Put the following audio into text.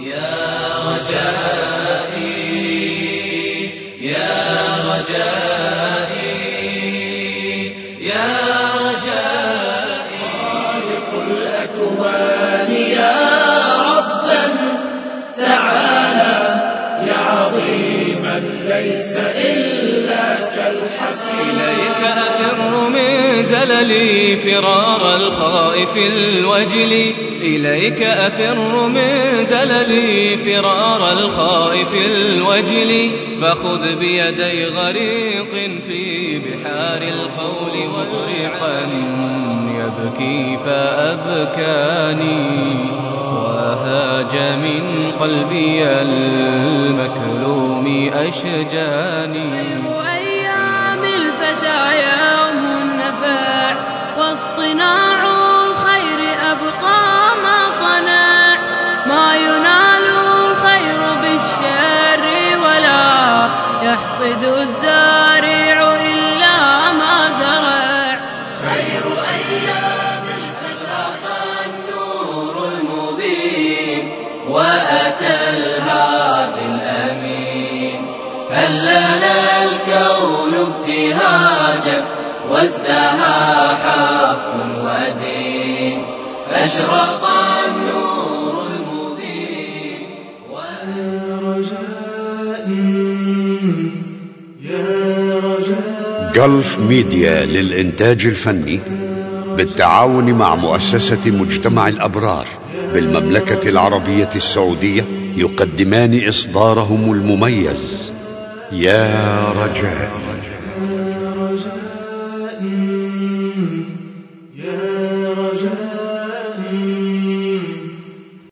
يا رجائي يا رجائي يا رجائي. خالق الأكوان يا ربا تعالى يا عظيما ليس إلا كالحسين إليك أفر من زللي فرار الخائف الوجل إليك أفر من زللي فرار الخائف الوجل فخذ بيدي غريق في بحار القول وطرقا يبكي فأبكاني وهاج من قلبي المكلوم أشجاني. خير أيام الفتى يوم النفاع واصطناع يحصد الزارع إلا ما زرع. خير أيام الفتى النور المبين وأتى الهادي الأمين. هل لنا الكون ابتهاجا وازدهى حق ودين. أشرق النور المبين جلف ميديا للإنتاج الفني بالتعاون مع مؤسسة مجتمع الأبرار بالمملكة العربية السعودية يقدمان إصدارهم المميز. يا رجائي